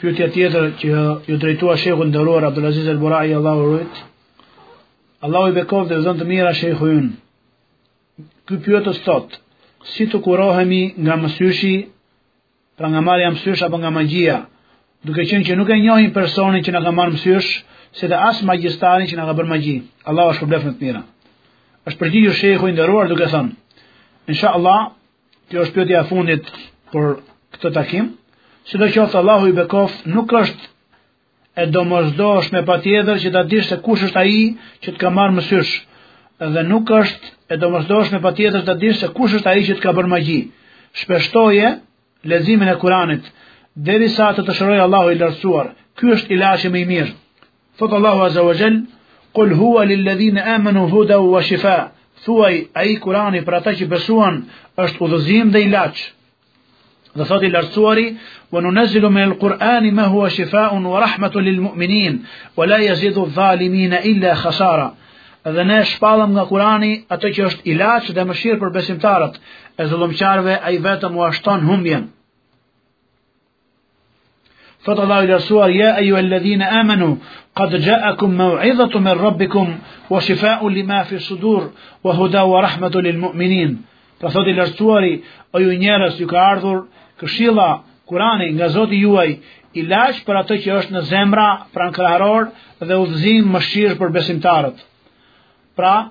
Pyetja tjetër që ju drejtua shehut nderuar Abdulaziz El Burai Allahu e ruajt. Allahu i bekoft dhe u dhëntë mira shehu ynë. Ky pyetës thot, si të kurohemi nga mësyshi, pra nga marrja mësysh apo nga magjia, duke qenë që nuk e njohim personin që na ka marrë mësysh, si dhe as magjistarin që na ka bërë magji. Allahu ju shpërbleftë me të mira. Është përgjigjur shehu i nderuar duke thënë: Inshallah, Kjo është pyetja e fundit për këtë takim. Sidoqoftë Allahu i bekoft, nuk është e domosdoshme patjetër që ta dish se kush është ai që të ka marrë mësysh. Dhe nuk është e domosdoshme patjetër ta dish se kush është ai që të ka bërë magji. Shpeshtoje leximin e Kuranit, derisa të të shërojë Allahu i lartësuar. Ky është ilaçi më i mirë. Thot Allahu Azza wa Jall, "Qul huwa lil ladhina amanu hudaw wa shifa." Thuaj, ai Kurani për ata që besuan është udhëzim dhe ilaç. Dhe thot i lartësuari, "Wa nunazzilu min al-Qur'ani ma huwa shifa'un wa rahmatun lil mu'minin, wa la yazidu adh-dhalimina illa khasara." Dhe ne shpallim nga Kurani atë që është ilaç dhe mëshirë për besimtarët, e zullumqarëve ai vetëm ua shton humbjen. Thot Allahu i lartësuar, ja ejjuhel ledhine amenu, kad xhaekum meuidhetun min rabbikum, wa shifaun lima fi sudur, wa huda wa rahmetun lil mu'minin. Pra thot i lartësuari, o ju njerëz ju ka ardhur këshilla, kurani, nga zoti juaj, ilaç për atë që është në zemra, pra në kraharor, dhe udhëzim mëshirë për besimtarët. Pra,